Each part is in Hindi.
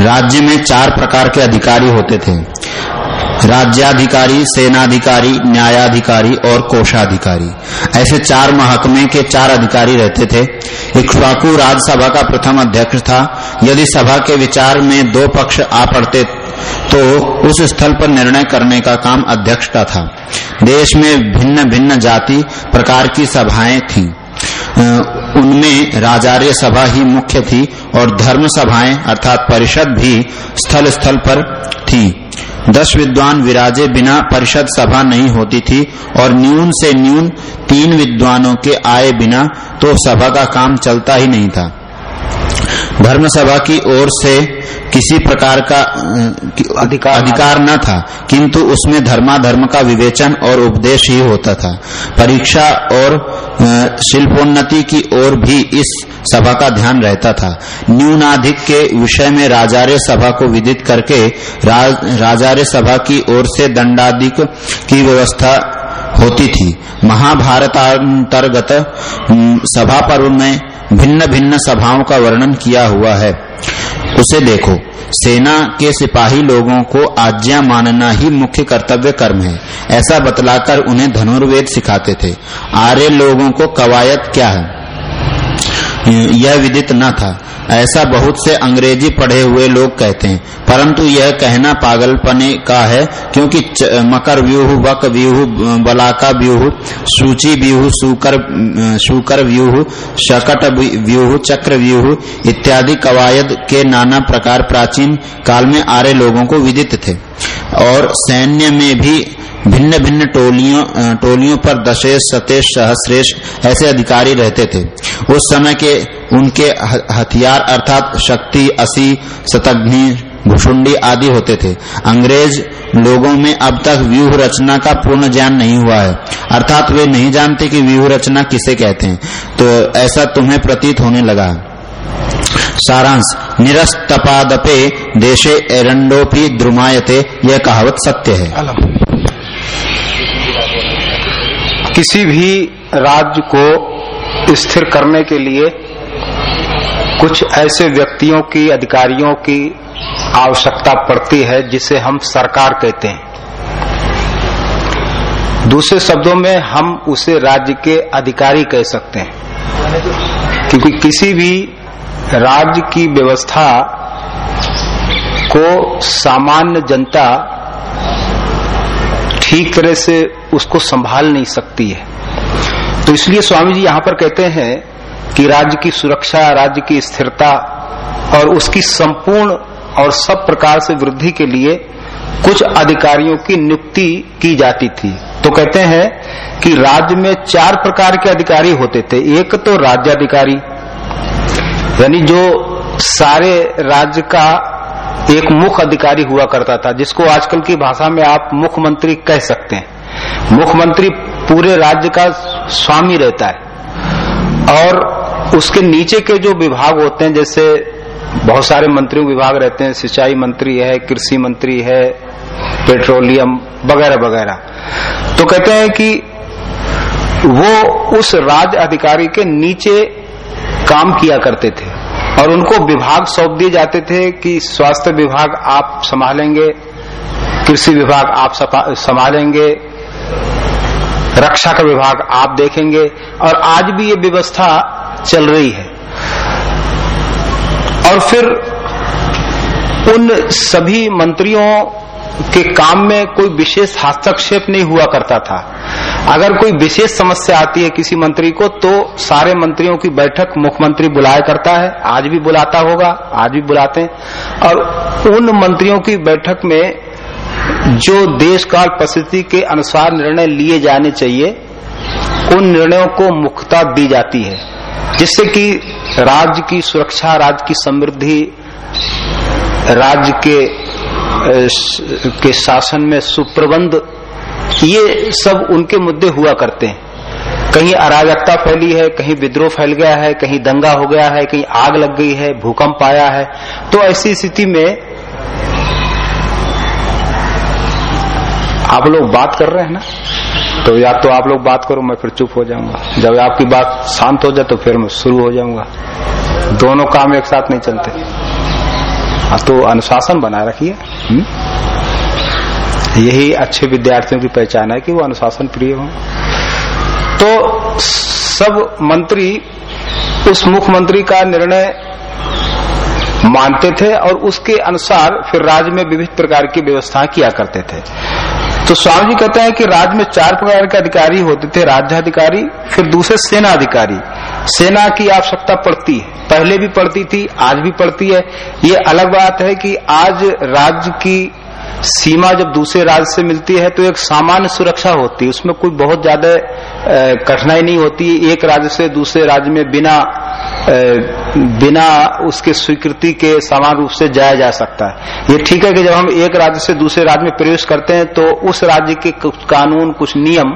राज्य में चार प्रकार के अधिकारी होते थे। राज्याधिकारी, सेनाधिकारी, न्यायाधिकारी और कोषाधिकारी। ऐसे चार महकमे के चार अधिकारी रहते थे। इक्ष्वाकु राज्यसभा का प्रथम अध्यक्ष था। यदि सभा के विचार में दो पक्ष आ पड़ते तो उस स्थल पर निर्णय करने का काम अध्यक्ष का था। देश में भिन्न भिन्न जाति प्रकार की सभाएँ थीं। उनमें राजार्य सभा ही मुख्य थी और धर्म सभाएँ अर्थात परिषद भी स्थल स्थल पर थी। दस विद्वान विराजे बिना परिषद सभा नहीं होती थी और न्यून से न्यून तीन विद्वानों के आए बिना तो सभा का काम चलता ही नहीं था। धर्म सभा की ओर से किसी प्रकार का अधिकार अधिकार न था किंतु उसमें धर्माधर्म का विवेचन और उपदेश ही होता था। परीक्षा और शिल्पोन्नति की ओर भी इस सभा का ध्यान रहता था। न्यूनाधिक के विषय में राजार्य सभा को विदित करके राज, राजार्य सभा की ओर से दंडाधिक की व्यवस्था होती थी। महाभारतांतर्गत सभा पर्व में भिन्न भिन्न सभाओं का वर्णन किया हुआ है। उसे देखो, सेना के सिपाही लोगों को आज्ञा मानना ही मुख्य कर्तव्य कर्म है। ऐसा बतलाकर उन्हें धनुर्वेद सिखाते थे। आर्य लोगों को कवायद क्या है? यह विदित न था। ऐसा बहुत से अंग्रेज़ी पढ़े हुए लोग कहते हैं। परंतु यह कहना पागलपने का है, क्योंकि मकर व्यूह, वक व्यूह, बलाका व्यूह, सूची व्यूह, सुकर शुकर व्यूह, शकट व्यूह, चक्र व्यूह इत्यादि कवायद के नाना प्रकार प्राचीन काल में आर्य लोगों को विदित थे। और सैन्य में भी भिन्न भिन्न टोलियों टोलियों पर दशेश, सतेश, सहस्रेश ऐसे अधिकारी रहते थे। उस समय के उनके हथियार अर्थात शक्ति, असी शतघ्नि भुषुंडी आदि होते थे। अंग्रेज़ लोगों में अब तक व्यूह रचना का पूर्ण ज्ञान नहीं हुआ है। अर्थात वे नहीं जानते कि व्यूह रचना किसे कहते हैं। तो ऐसा तुम्हें प्रतीत होने लगा। सारांश। निरस्तपादपे देशे एरंडोपी द्रुमायते, यह कहावत सत्य है। किसी भी राज्य को स्थिर करने के लिए कुछ ऐसे व्यक्तियों की, अधिकारियों की आवश्यकता पड़ती है, जिसे हम सरकार कहते हैं। दूसरे शब्दों में, हम उसे राज्य के अधिकारी कह सकते हैं। क्योंकि किसी भी राज्य की व्यवस्था को सामान्य जनता ठीक तरह से उसको संभाल नहीं सकती है। तो इसलिए स्वामी जी यहाँ पर कहते हैं कि राज्य की सुरक्षा, राज्य की स्थिरता और उसकी संपूर्ण और सब प्रकार से वृद्धि के लिए कुछ अधिकारियों की नियुक्ति की जाती थी। तो कहते हैं कि राज्य में चार प्रकार के अधिकारी होते थे। एक तो राज्याधिकारी यानी जो सारे राज्य का एक मुख्य अधिकारी हुआ करता था, जिसको आजकल की भाषा में आप मुख्यमंत्री कह सकते हैं। मुख्यमंत्री पूरे राज्य का स्वामी रहता है। और उसके नीचे के जो विभाग होते हैं, जैसे बहुत सारे मंत्रियों विभाग रहते हैं, सिंचाई मंत्री है, कृषि मंत्री है, पेट्रोलियम वगैरह वगैरह। तो कहते हैं कि वो उस राज्य अधिकारी के नीचे काम किया करते थे और उनको विभाग सौंप दिए जाते थे कि स्वास्थ्य विभाग आप संभालेंगे, कृषि विभाग आप संभालेंगे, रक्षा का विभाग आप देखेंगे और आज भी ये व्यवस्था चल रही है। और फिर उन सभी मंत्रियों के काम में कोई विशेष हस्तक्षेप नहीं हुआ करता था। अगर कोई विशेष समस्या आती है किसी मंत्री को तो सारे मंत्रियों की बैठक मुख्यमंत्री बुलाया करता है। आज भी बुलाता होगा, आज भी बुलाते हैं। और उन मंत्रियों की बैठक में जो देश काल परिस्थिति के अनुसार निर्णय लिए जाने चाहिए, उन निर्णयों को मुख्यता दी जाती है। जिससे कि राज्य की सुरक्षा, राज्य की समृद्धि, राज्य के के शासन में सुप्रबंध, ये सब उनके मुद्दे हुआ करते हैं। कहीं अराजकता फैली है, कहीं विद्रोह फैल गया है, कहीं दंगा हो गया है, कहीं आग लग गई है, भूकंप आया है। तो ऐसी स्थिति में आप लोग बात कर रहे हैं ना? तो या तो आप लोग बात करो, मैं फिर चुप हो जाऊँगा। जब आपकी बात शांत हो जाए तो फिर मैं शुरू हो जाऊँगा। दोनों काम एक साथ नहीं चलते। तो अनुशासन बनाए रखिए हम्म? यही अच्छे विद्यार्थियों की पहचान है कि वो अनुशासन प्रिय हो। तो सब मंत्री, उस मुख्यमंत्री का निर्णय मानते थे और उसके अनुसार फिर राज्य में विभिन्न प्रकार की व्यवस्था किया करते थे। तो स्वामी जी कहते हैं कि राज्य में चार प्रकार के अधिकारी होते थे, राज्याधिकारी, फिर दूसरे सेना अधिकारी सेना की आवश्यकता पड़ती है। पहले भी पड़ती थी, आज भी पड़ती है। ये अलग बात है कि आज राज्य की सीमा जब दूसरे राज्य से मिलती है तो एक सामान्य सुरक्षा होती है। उसमें कोई बहुत ज़्यादा कठिनाई नहीं होती। एक राज्य से दूसरे राज्य में बिना बिना उसके स्वीकृति के समान रूप से जाया जा सकता है। ये ठीक है कि जब हम एक राज्य से दूसरे राज्य में प्रवेश करते हैं तो उस राज्य के कुछ कानून, कुछ नियम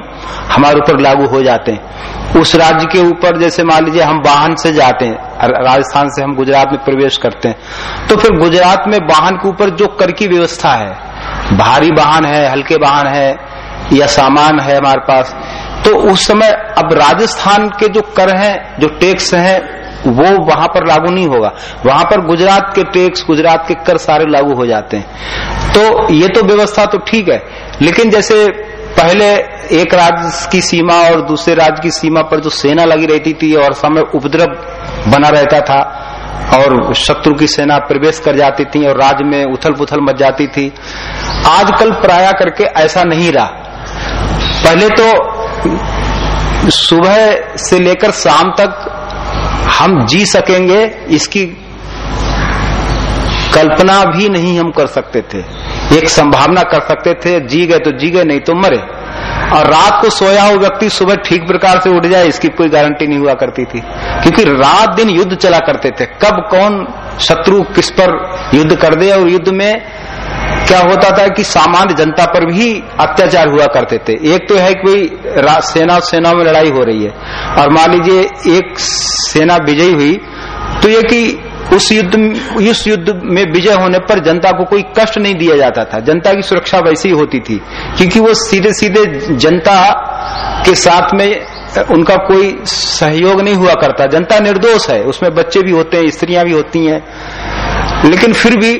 हमारे ऊपर लागू हो जाते हैं। उस राज्य के ऊपर जैसे मान लीजिए हम वाहन से जाते हैं राजस्थान से हम गुजरात में प्रवेश करते हैं तो फिर गुजरात में वाहन के ऊपर जो कर की व्यवस्था है, भारी वाहन है, हल्के वाहन है, या सामान है हमारे पास तो उस समय अब राजस्थान के जो कर हैं, जो टैक्स हैं, वो वहाँ पर लागू नहीं होगा। वहाँ पर गुजरात के टैक्स गुजरात के कर सारे लागू हो जाते हैं। तो ये तो व्यवस्था तो ठीक है, लेकिन जैसे पहले एक राज्य की सीमा और दूसरे राज्य की सीमा पर जो सेना लगी रहती थी और समय उपद्रव बना रहता था और शत्रु की सेना प्रवेश कर जाती थी और राज्य में उथल पुथल मच जाती थी, आजकल प्राय करके ऐसा नहीं रहा। पहले तो सुबह से लेकर शाम तक हम जी सकेंगे, इसकी कल्पना भी नहीं हम कर सकते थे। एक संभावना कर सकते थे, जी गए तो जी गए, नहीं तो मरे। और रात को सोया हुआ व्यक्ति सुबह ठीक प्रकार से उठ जाए, इसकी कोई गारंटी नहीं हुआ करती थी। क्योंकि रात दिन युद्ध चला करते थे। कब कौन शत्रु किस पर युद्ध कर दे और युद्ध में क्या होता था कि सामान्य जनता पर भी अत्याचार हुआ करते थे। एक तो है कि कोई सेना सेना में लड़ाई हो रही है। और मान लीजिए, एक सेना विजयी हुई तो ये कि उस युद्ध इस युद्ध में विजय होने पर जनता को कोई कष्ट नहीं दिया जाता था। जनता की सुरक्षा वैसी ही होती थी, क्योंकि वो सीधे सीधे जनता के साथ में उनका कोई सहयोग नहीं हुआ करता। जनता निर्दोष है, उसमें बच्चे भी होते हैं, स्त्रियाँ भी होती हैं। लेकिन फिर भी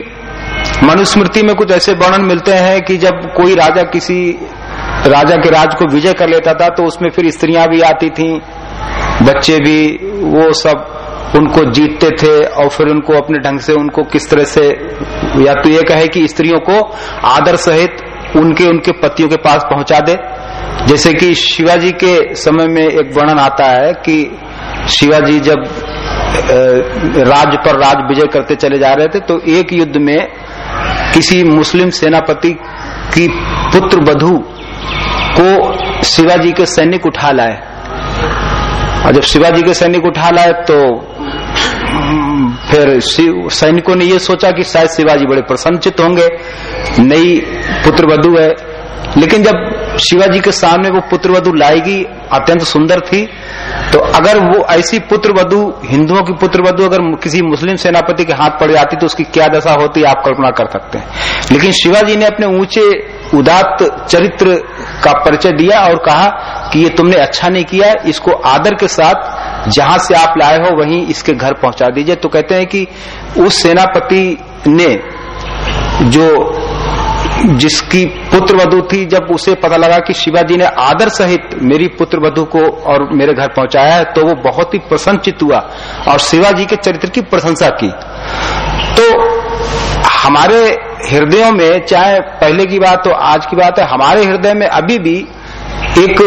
मनुस्मृति में कुछ ऐसे वर्णन मिलते हैं कि जब कोई राजा किसी राजा के राज को विजय कर लेता था तो उसमें फिर स्त्रियाँ भी आती थी, बच्चे भी, वो सब उनको जीतते थे, और फिर उनको अपने ढंग से उनको किस तरह से, या तो ये कहे कि स्त्रियों को आदर सहित उनके उनके पतियों के पास पहुँचा दे। जैसे कि शिवाजी के समय में एक वर्णन आता है कि शिवाजी जब राज पर राज विजय करते चले जा रहे थे तो एक युद्ध में किसी मुस्लिम सेनापति की पुत्र बधु को शिवाजी के सैनिक उठा लाए। और जब शिवाजी के सैनिक उठा लाए तो फिर सैनिकों ने ये सोचा कि शायद शिवाजी बड़े प्रसन्नचित होंगे, नई पुत्र वधु है। लेकिन जब शिवाजी के सामने वो पुत्र वधु लाएगी, अत्यंत सुंदर थी तो अगर वो ऐसी पुत्र वधु, हिंदुओं की पुत्र वधु अगर किसी मुस्लिम सेनापति के हाथ पड़ जाती तो उसकी क्या दशा होती आप कल्पना कर सकते हैं। लेकिन शिवाजी ने अपने ऊँचे, उदात्त चरित्र का परिचय दिया और कहा कि ये तुमने अच्छा नहीं किया, इसको आदर के साथ जहाँ से आप लाए हो वहीं इसके घर पहुँचा दीजिए। तो कहते हैं कि उस सेनापति ने जो जिसकी पुत्र वधु थी, जब उसे पता लगा कि शिवाजी ने आदर सहित मेरी पुत्र वधु को और मेरे घर पहुँचाया है तो वो बहुत ही प्रसन्नचित हुआ और शिवाजी के चरित्र की प्रशंसा की। तो हमारे हृदयों में, चाहे पहले की बात तो आज की बात है, हमारे हृदय में अभी भी एक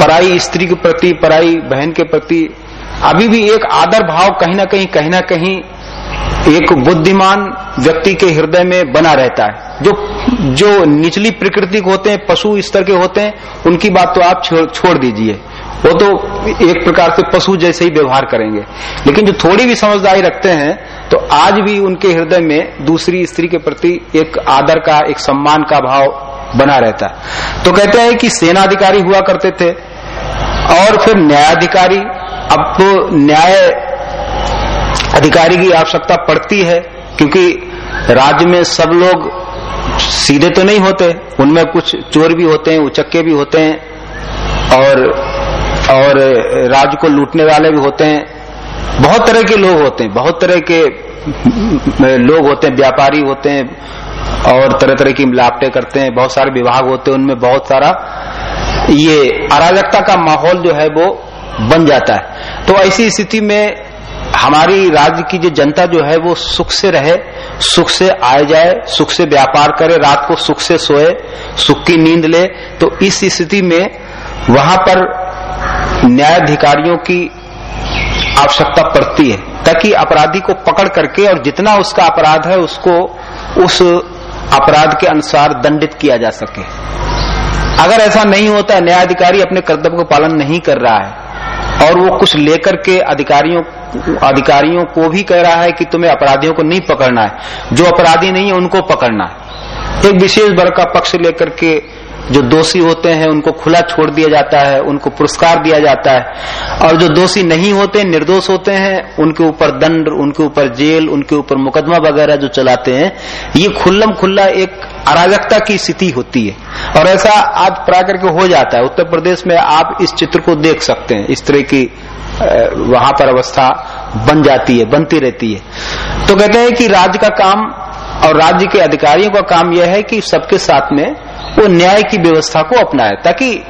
पराई, स्त्री के प्रति, पराई बहन के प्रति, अभी भी एक आदर भाव कहीं ना कहीं कहीं ना कहीं एक बुद्धिमान व्यक्ति के हृदय में बना रहता है, जो जो निचली प्रकृति के होते हैं, पशु स्तर के होते हैं, उनकी बात तो आप छोड़ दीजिए। वो तो एक प्रकार से पशु जैसे ही व्यवहार करेंगे। लेकिन जो थोड़ी भी समझदारी रखते हैं तो आज भी उनके हृदय में दूसरी स्त्री के प्रति एक आदर का, एक सम्मान का भाव बना रहता है। तो कहते हैं कि सेनाधिकारी हुआ करते थे, और फिर न्यायाधिकारी, अब तो न्याय अधिकारी की आवश्यकता पड़ती है, क्योंकि राज्य में सब लोग सीधे तो नहीं होते, उनमें कुछ चोर भी होते हैं, उचक्के भी होते हैं, और और राज्य को लूटने वाले भी होते हैं। बहुत तरह के लोग होते हैं, बहुत तरह के लोग होते हैं, व्यापारी होते हैं, और तरह तरह की मिलावटें करते हैं, बहुत सारे विभाग होते हैं, उनमें बहुत सारा ये अराजकता का माहौल जो है वो बन जाता है। तो ऐसी स्थिति में हमारी राज्य की जो जनता जो है वो सुख से रहे, सुख से आए जाए, सुख से व्यापार करे, रात को सुख से सोए, सुख की नींद ले। तो इस स्थिति में वहाँ पर न्यायाधिकारियों की आवश्यकता पड़ती है, ताकि अपराधी को पकड़ करके और जितना उसका अपराध है उसको उस अपराध के अनुसार दंडित किया जा सके। अगर ऐसा नहीं होता, न्यायाधिकारी अपने कर्तव्य को पालन नहीं कर रहा है और वो कुछ लेकर के अधिकारियों अधिकारियों को भी कह रहा है कि तुम्हें अपराधियों को नहीं पकड़ना है। जो अपराधी नहीं है, उनको पकड़ना है। एक विशेष वर्ग का पक्ष लेकर के जो दोषी होते हैं उनको खुला छोड़ दिया जाता है, उनको पुरस्कार दिया जाता है। और जो दोषी नहीं होते, निर्दोष होते हैं, उनके ऊपर दंड, उनके ऊपर जेल, उनके ऊपर मुकदमा वगैरह जो चलाते हैं, ये खुल्लम खुल्ला एक अराजकता की स्थिति होती है। और ऐसा आज प्राय करके हो जाता है। उत्तर प्रदेश में आप इस चित्र को देख सकते हैं। इस तरह की वहाँ पर अवस्था बन जाती है, बनती रहती है। तो कहते हैं कि राज्य का काम और राज्य के अधिकारियों का काम यह है कि सबके साथ में वो न्याय की व्यवस्था को अपनाए, ताकि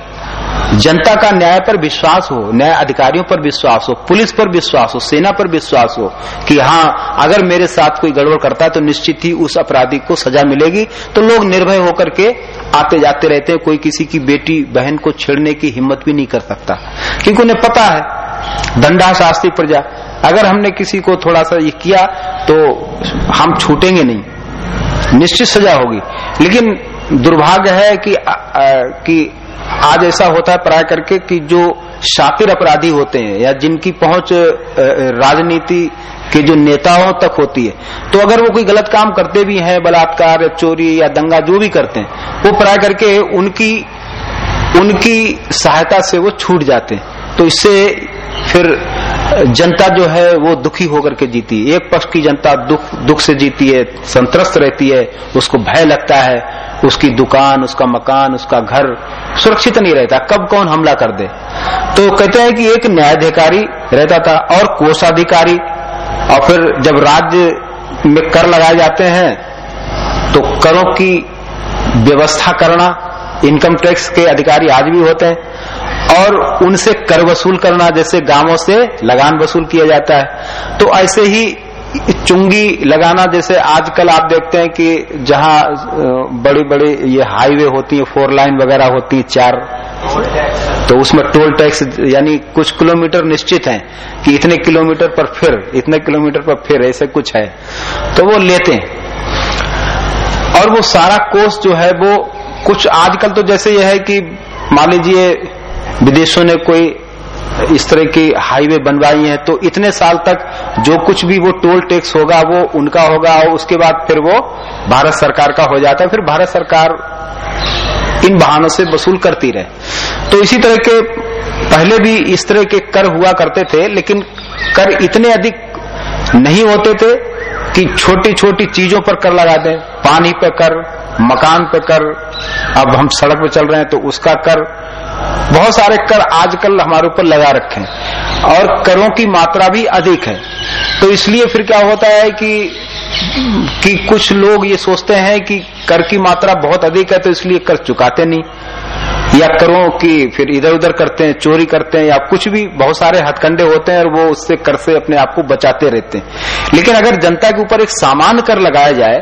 जनता का न्याय पर विश्वास हो, न्याय अधिकारियों पर विश्वास हो, पुलिस पर विश्वास हो, सेना पर विश्वास हो, कि हाँ अगर मेरे साथ कोई गड़बड़ करता है तो निश्चित ही उस अपराधी को सजा मिलेगी। तो लोग निर्भय होकर के आते जाते रहते हैं, कोई किसी की बेटी, बहन को छेड़ने की हिम्मत भी नहीं कर सकता। क्योंकि उन्हें पता है दंडा शास्त्री प्रजा अगर हमने किसी को थोड़ा सा ये किया तो हम छूटेंगे नहीं। निश्चित सजा होगी। लेकिन दुर्भाग्य है कि आ, आ, कि आज ऐसा होता है प्राय करके कि जो शातिर अपराधी होते हैं या जिनकी पहुँच राजनीति के जो नेताओं तक होती है तो अगर वो कोई गलत काम करते भी हैं बलात्कार चोरी या दंगा जो भी करते हैं वो प्राय करके उनकी उनकी सहायता से वो छूट जाते हैं। तो इससे फिर जनता जो है वो दुखी होकर के जीती है। एक पक्ष की जनता दुख दुख से जीती है संतरस्त रहती है उसको भय लगता है। उसकी दुकान, उसका मकान, उसका घर सुरक्षित नहीं रहता। कब कौन हमला कर दे? तो कहते हैं कि एक न्यायाधिकारी रहता था और कोषाधिकारी। और फिर जब राज्य में कर लगाए जाते हैं तो करों की व्यवस्था करना, इनकम टैक्स के अधिकारी आज भी होते हैं, और उनसे कर वसूल करना, जैसे गाँवों से लगान वसूल किया जाता है। तो ऐसे ही चुंगी लगाना, जैसे आजकल आप देखते हैं कि जहाँ बड़ी बड़ी ये हाईवे होती है, फोर लाइन वगैरह होती है, चार। तो उसमें टोल टैक्स, यानी कुछ किलोमीटर निश्चित है कि इतने किलोमीटर पर फिर, इतने किलोमीटर पर फिर, ऐसे कुछ है। तो वो लेते हैं। और वो सारा कोर्स जो है, वो कुछ आजकल तो जैसे ये है कि, मान लीजिए, विदेशों ने कोई इस तरह की हाईवे बनवाई है तो इतने साल तक जो कुछ भी वो टोल टैक्स होगा, वो उनका होगा और उसके बाद फिर वो भारत सरकार का हो जाता है। फिर भारत सरकार इन बहानों से वसूल करती रहे। तो इसी तरह के पहले भी इस तरह के कर हुआ करते थे, लेकिन कर इतने अधिक नहीं होते थे कि छोटी छोटी चीज़ों पर कर लगा दें। पानी पर कर, मकान पर कर। अब हम सड़क पर चल रहे हैं तो उसका कर बहुत सारे कर आजकल हमारे ऊपर लगा रखे हैं और करों की मात्रा भी अधिक है। तो इसलिए फिर क्या होता है कि कि कुछ लोग ये सोचते हैं कि कर की मात्रा बहुत अधिक है तो इसलिए कर चुकाते नहीं। या करों की फिर इधर उधर करते हैं, चोरी करते हैं, या कुछ भी बहुत सारे हथकंडे होते हैं और वो उससे कर से अपने आप को बचाते रहते हैं। लेकिन अगर जनता के ऊपर एक सामान कर लगाया जाए,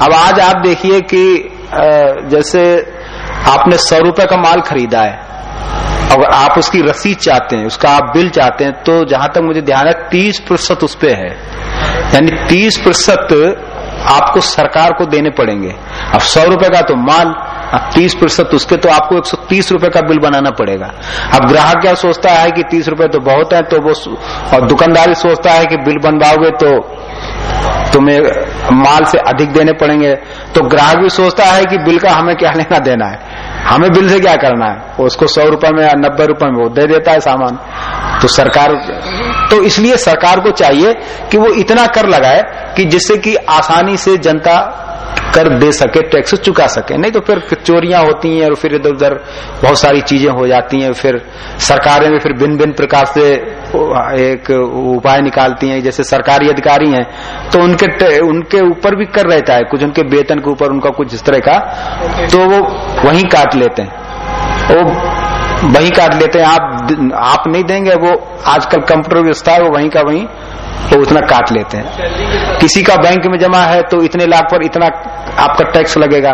अब आज आप देखिए कि जैसे आपने सौ रुपए का माल खरीदा है अगर आप उसकी रसीद चाहते हैं, उसका आप बिल चाहते हैं तो जहाँ तक मुझे ध्यान है, तीस प्रतिशत उस पर है। यानी तीस प्रतिशत आपको सरकार को देने पड़ेंगे। अब सौ रुपए का तो माल, अब तीस प्रतिशत उसके तो आपको एक सौ तीस रुपये का बिल बनाना पड़ेगा। अब ग्राहक क्या सोचता है कि तीस रुपये तो बहुत है तो वो और दुकानदारी सोचता है कि बिल बनवाओगे तो तुम्हें माल से अधिक देने पड़ेंगे। तो ग्राहक भी सोचता है कि बिल का हमें क्या लेना देना है? हमें बिल से क्या करना है? उसको सौ रुपए में या नब्बे रुपए में वो दे देता है सामान। तो सरकार तो इसलिए सरकार को चाहिए कि वो इतना कर लगाए कि जिससे कि आसानी से जनता कर दे सके, टैक्स चुका सके। नहीं तो फिर चोरियाँ होती हैं और फिर इधर उधर बहुत सारी चीज़ें हो जाती हैं, फिर सरकारें भी फिर भिन्न भिन्न प्रकार से एक उपाय निकालती हैं, जैसे सरकारी अधिकारी हैं तो उनके उनके ऊपर भी कर रहता है। कुछ उनके वेतन के ऊपर उनका कुछ इस तरह का तो वो वहीं काट लेते हैं। वो वहीं काट लेते हैं। आप आप नहीं देंगे, वो आजकल कंप्यूटर व्यवस्था है, वो वहीं का वहीं तो उतना काट लेते हैं। किसी का बैंक में जमा है तो इतने लाख पर इतना आपका टैक्स लगेगा।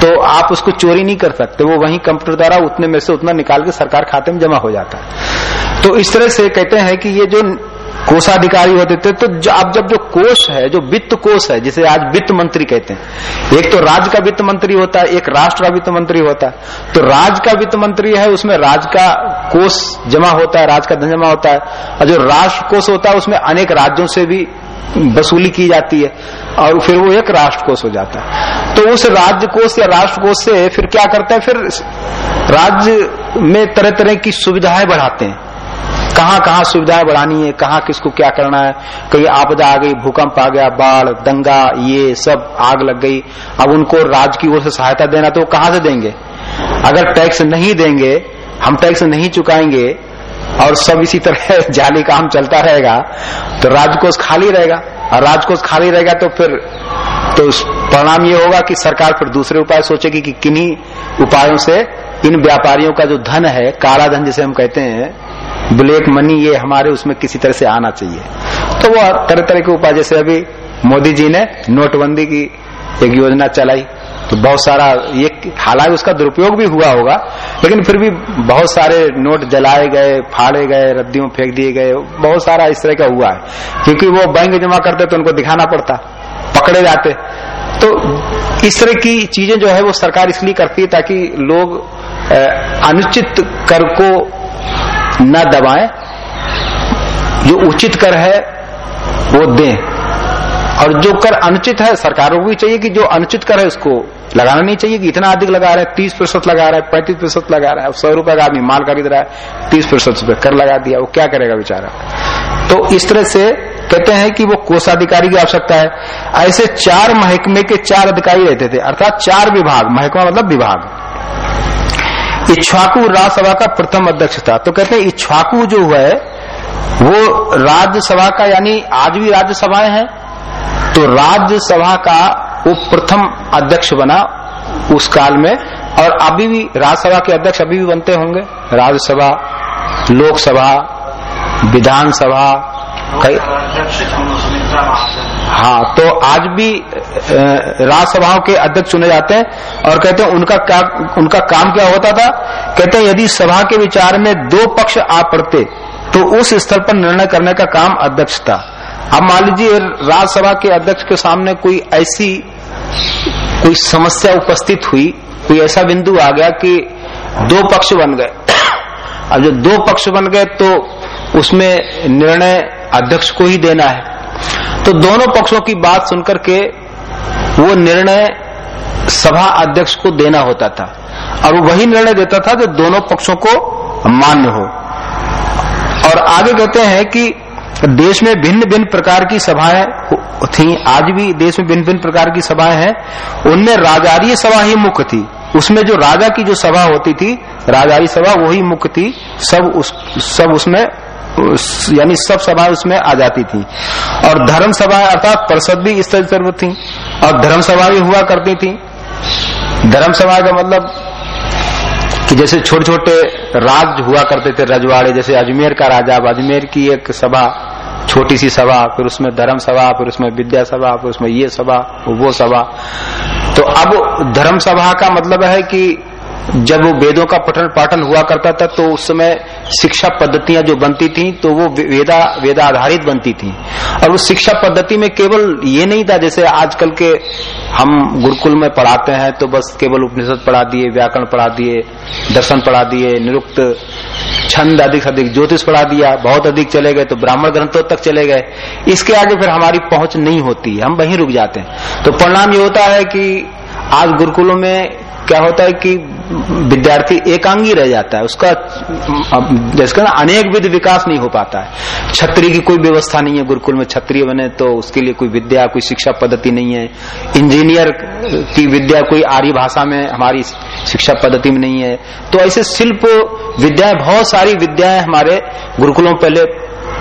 तो आप उसको चोरी नहीं कर सकते। वो वहीं कंप्यूटर द्वारा उतने में से उतना निकाल के सरकार खाते में जमा हो जाता है। तो इस तरह से कहते हैं कि ये जो कोषाधिकारी होते थे तो अब जब जो कोष है, जो वित्त कोष है, जिसे आज वित्त मंत्री कहते हैं, एक तो राज्य का वित्त मंत्री होता है, एक राष्ट्र का वित्त मंत्री होता है। तो राज्य का वित्त मंत्री है, उसमें राज्य का कोष जमा होता है, राज्य का धन जमा होता है। और जो राष्ट्र कोष होता है, उसमें अनेक राज्यों से भी वसूली की जाती है और फिर वो एक राष्ट्र कोष हो जाता है। तो उस राज्य कोष या राष्ट्र कोष से फिर क्या करते हैं? फिर राज्य में तरह तरह की सुविधाएँ बढ़ाते हैं। कहाँ कहाँ सुविधाएँ बढ़ानी है? कहाँ किसको क्या करना है? कहीं आपदा आ गई, भूकंप आ गया, बाढ़, दंगा, ये सब आग लग गई। अब उनको राज्य की ओर से सहायता देना तो कहाँ से देंगे? अगर टैक्स नहीं देंगे, हम टैक्स नहीं चुकाएँगे और सब इसी तरह जाली काम चलता रहेगा तो राजकोष खाली रहेगा। और राजकोष खाली रहेगा तो फिर तो परिणाम ये होगा कि सरकार फिर दूसरे उपाय सोचेगी कि किन्हीं उपायों से इन व्यापारियों का जो धन है, काला धन जिसे हम कहते हैं, ब्लैक मनी ये हमारे उसमें किसी तरह से आना चाहिए। तो वो तरह तरह के उपाय, जैसे अभी मोदी जी ने नोटबंदी की एक योजना चलाई। तो बहुत सारा, ये हालाँकि उसका दुरुपयोग भी हुआ होगा, लेकिन फिर भी बहुत सारे नोट जलाए गए, फाड़े गए, रद्दियों फेंक दिए गए, बहुत सारा इस तरह का हुआ है। क्योंकि वो बैंक जमा करते तो उनको दिखाना पड़ता, पकड़े जाते। तो इस तरह की चीज़ें जो है वो सरकार इसलिए करती है ताकि लोग अनुचित कर को न दबाएँ। जो उचित कर है, वो दें। और जो कर अनुचित है, सरकारों को भी चाहिए कि जो अनुचित कर है, उसको लगाना नहीं चाहिए कि इतना अधिक लगा रहा है, तीस प्रतिशत लगा रहा है, पैंतीस प्रतिशत लगा रहा है सौ रुपए का आदमी माल खरीद रहा है, तीस प्रतिशत कर लगा दिया, वो क्या करेगा बेचारा? तो इस तरह से कहते हैं कि वो कोषाधिकारी की आवश्यकता है। ऐसे चार महकमे के चार अधिकारी रहते थे, अर्थात चार विभाग, महकमा मतलब विभाग। इच्छाकू राज्यसभा का प्रथम अध्यक्ष था। तो कहते हैं इच्छाकू जो है, वो राज्यसभा का यानी आज भी राज्यसभाएँ हैं तो राज्यसभा का वो प्रथम अध्यक्ष बना उस काल में, और अभी भी राज्यसभा के अध्यक्ष अभी भी बनते होंगे। राज्यसभा, लोकसभा, विधानसभा, कई हाँ तो आज भी राज्यसभाओं के अध्यक्ष चुने जाते हैं, और कहते हैं उनका क्या, उनका काम क्या होता था? कहते हैं यदि सभा के विचार में दो पक्ष आ पड़ते तो उस स्तर पर निर्णय करने का काम अध्यक्ष था। अब मान लीजिए राज्यसभा के अध्यक्ष के सामने कोई ऐसी कोई समस्या उपस्थित हुई, कोई ऐसा बिंदु आ गया कि दो पक्ष बन गए। अब जो दो पक्ष बन गए तो उसमें निर्णय अध्यक्ष को ही देना है। तो दोनों पक्षों की बात सुनकर के वो निर्णय सभा अध्यक्ष को देना होता था। और वही निर्णय देता था जो दोनों पक्षों को मान्य हो। और आगे कहते हैं कि देश में भिन्न भिन्न प्रकार की सभाएँ थी। आज भी देश में भिन्न भिन्न प्रकार की सभाएँ हैं। उनमें राजारीय सभा ही मुख्य थी। उसमें जो राजा की जो सभा होती थी राजारी सभा वही मुख्य थी। सब उस सब उसमें यानी सब सभाएँ उसमें आ जाती थी। और धर्म सभा अर्थात परिषद भी इस तरह थी। और धर्म सभा भी हुआ करती थी। धर्म सभा का मतलब कि जैसे छोटे छोटे राज हुआ करते थे रजवाड़े, जैसे अजमेर का राजा, अजमेर की एक सभा छोटी सी सभा, फिर उसमें धर्म सभा, फिर उसमें विद्या सभा, फिर उसमें ये सभा वो सभा। तो अब धर्म सभा का मतलब है कि जब वो वेदों का पठन पाठन हुआ करता था तो उस समय शिक्षा पद्धतियाँ जो बनती थी तो वो वेदा वेदा आधारित बनती थी। और उस शिक्षा पद्धति में केवल ये नहीं था, जैसे आजकल के हम गुरुकुल में पढ़ाते हैं तो बस केवल उपनिषद पढ़ा दिए, व्याकरण पढ़ा दिए, दर्शन पढ़ा दिए, निरुक्त छंद अधिक से अधिक, ज्योतिष पढ़ा दिया, बहुत अधिक चले गए तो ब्राह्मण ग्रंथों तक चले गए। इसके आगे फिर हमारी पहुँच नहीं होती, हम वहीं रुक जाते हैं। तो परिणाम ये होता है कि आज गुरुकुलों में क्या होता है कि विद्यार्थी एकांगी रह जाता है, उसका जैसे ना अनेक विध विकास नहीं हो पाता है। छत्री की कोई व्यवस्था नहीं है, गुरुकुल में छत्री बने तो उसके लिए कोई विद्या, कोई शिक्षा पद्धति नहीं है। इंजीनियर की विद्या कोई आर्य भाषा में, हमारी शिक्षा पद्धति में नहीं है। तो ऐसे शिल्प, विद्याएँ, बहुत सारी विद्याएँ हमारे गुरुकुलों पहले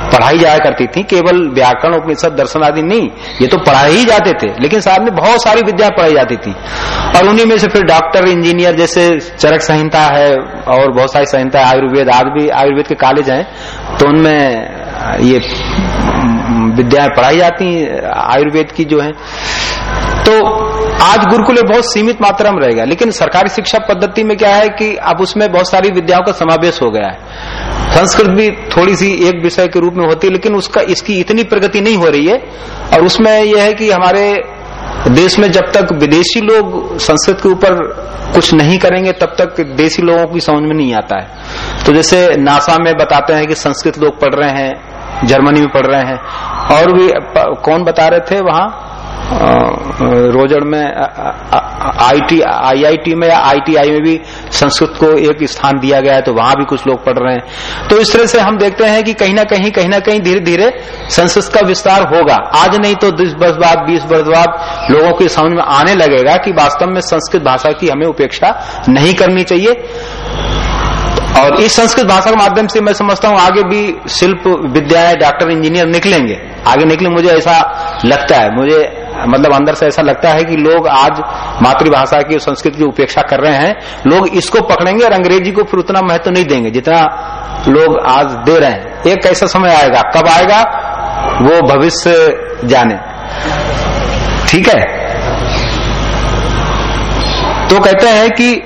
पढ़ाई जाया करती थी, केवल व्याकरण, उपनिषद, दर्शन आदि नहीं, ये तो पढ़ाए ही जाते थे, लेकिन साथ में बहुत सारी विद्या पढ़ाई जाती थी। और उन्हीं में से फिर डॉक्टर, इंजीनियर जैसे चरक संहिता है, और बहुत सारी संहिता आयुर्वेद भी आयुर्वेद के कॉलेज हैं तो उनमें ये विद्याएँ पढ़ाई जाती आयुर्वेद की जो है। तो आज गुरुकुल बहुत सीमित मात्रा में रहेगा लेकिन सरकारी शिक्षा पद्धति में क्या है कि अब उसमें बहुत सारी विद्याओं का समावेश हो गया है। संस्कृत भी थोड़ी सी एक विषय के रूप में होती है, लेकिन उसका, इसकी इतनी प्रगति नहीं हो रही है। और उसमें यह है कि हमारे देश में जब तक विदेशी लोग संस्कृत के ऊपर कुछ नहीं करेंगे, तब तक देशी लोगों की समझ में नहीं आता है। तो जैसे नासा में बताते हैं कि संस्कृत लोग पढ़ रहे हैं, जर्मनी में पढ़ रहे हैं। और भी कौन बता रहे थे वहाँ? रोजड़ में आईटी, आईआईटी में या आईटीआई में भी संस्कृत को एक स्थान दिया गया है तो वहाँ भी कुछ लोग पढ़ रहे हैं। तो इस तरह से हम देखते हैं कि कहीं ना कहीं कहीं ना कहीं धीरे धीरे संस्कृत का विस्तार होगा। आज नहीं तो दस वर्ष बाद, बीस वर्ष बाद लोगों की समझ में आने लगेगा कि वास्तव में संस्कृत भाषा की हमें उपेक्षा नहीं करनी चाहिए। और इस संस्कृत भाषा के माध्यम से मैं समझता हूँ, आगे भी शिल्प विद्याएँ डॉक्टर, इंजीनियर निकलेंगे। आगे निकले, मुझे ऐसा लगता है। मुझे मतलब अंदर से ऐसा लगता है कि लोग आज मातृभाषा की संस्कृत की उपेक्षा कर रहे हैं। लोग इसको पकड़ेंगे और अंग्रेज़ी को फिर उतना महत्व तो नहीं देंगे जितना लोग आज दे रहे हैं। एक कैसा समय आएगा? कब आएगा? वो भविष्य जाने। ठीक है? तो कहते हैं कि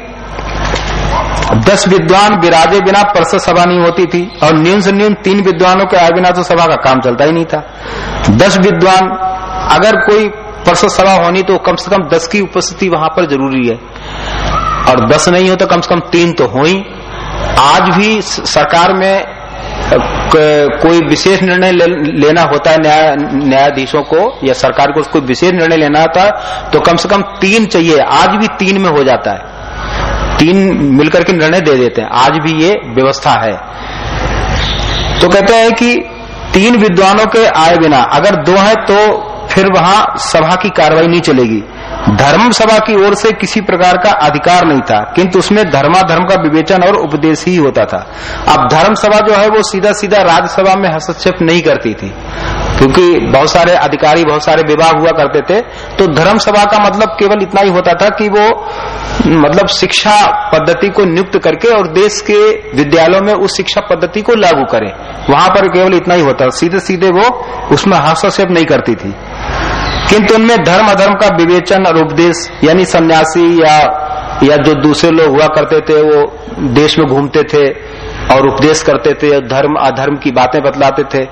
दस विद्वान विराजे बिना परसद सभा नहीं होती थी और न्यून से न्यून तीन विद्वानों के आए बिना तो सभा का काम चलता ही नहीं था। दस विद्वान अगर कोई परसद सभा होनी तो कम से कम दस की उपस्थिति वहाँ पर ज़रूरी है। और दस नहीं हो तो कम से कम तीन तो हो ही। आज भी सरकार में कोई विशेष निर्णय लेना होता है न्याय, न्यायाधीशों को या सरकार को कोई विशेष निर्णय लेना होता है तो कम से कम तीन चाहिए। आज भी तीन में हो जाता है। तीन मिलकर के निर्णय दे देते हैं। आज भी ये व्यवस्था है। तो कहते हैं कि तीन विद्वानों के आए बिना अगर दो है तो फिर वहाँ सभा की कार्रवाई नहीं चलेगी। धर्म सभा की ओर से किसी प्रकार का अधिकार नहीं था, किंतु उसमें धर्माधर्म का विवेचन और उपदेश ही होता था। अब धर्म सभा जो है वो सीधा सीधा राज्यसभा में हस्तक्षेप नहीं करती थी। क्योंकि बहुत सारे अधिकारी, बहुत सारे विभाग हुआ करते थे तो धर्म सभा का मतलब केवल इतना ही होता था कि वो मतलब शिक्षा पद्धति को नियुक्त करके और देश के विद्यालयों में उस शिक्षा पद्धति को लागू करें। वहाँ पर केवल इतना ही होता सीधे सीधे वो उसमें हस्तक्षेप नहीं करती थी। किंतु उनमें धर्म अधर्म का विवेचन और उपदेश, यानी सन्यासी या या जो दूसरे लोग हुआ करते थे, वो देश में घूमते थे और उपदेश करते थे धर्म, अधर्म की बातें बतलाते थे।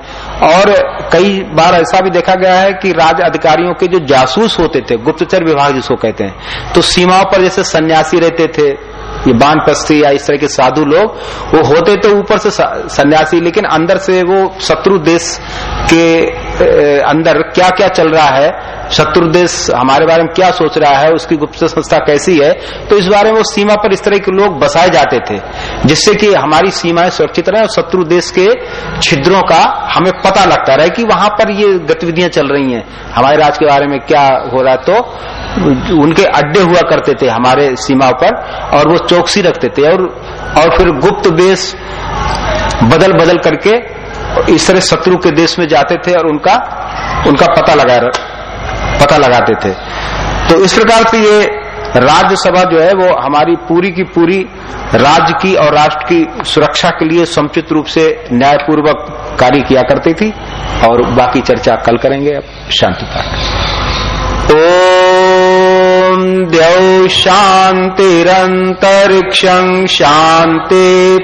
और कई बार ऐसा भी देखा गया है कि राज अधिकारियों के जो जासूस होते थे, गुप्तचर विभाग जिसको कहते हैं तो सीमाओं पर जैसे सन्यासी रहते थे, ये बान पस्ती या इस तरह के साधु लोग, वो होते तो ऊपर से, सन्यासी, लेकिन अंदर से वो शत्रु देश के अंदर क्या क्या चल रहा है शत्रु देश हमारे बारे में क्या सोच रहा है, उसकी गुप्त संस्था कैसी है तो इस बारे में वो सीमा पर इस तरह के लोग बसाए जाते थे, जिससे कि हमारी सीमाएँ सुरक्षित रहे और शत्रु देश के छिद्रों का हमें पता लगता रहे कि वहाँ पर ये गतिविधियाँ चल रही हैं। हमारे राज्य के बारे में क्या हो रहा है तो उनके अड्डे हुआ करते थे हमारे सीमा पर, और वो चौकसी रखते थे, और और फिर गुप्त देश बदल बदल करके इस तरह शत्रु के देश में जाते थे और उनका उनका पता लगा, पता लगाते थे। तो इस प्रकार से ये राज्यसभा जो है वो हमारी पूरी की पूरी राज्य की और राष्ट्र की सुरक्षा के लिए समुचित रूप से न्यायपूर्वक कार्य किया करती थी और बाकी चर्चा कल करेंगे। अब शांति पाठ। ओम द्यौ शांतिरंतरिक्षं शांति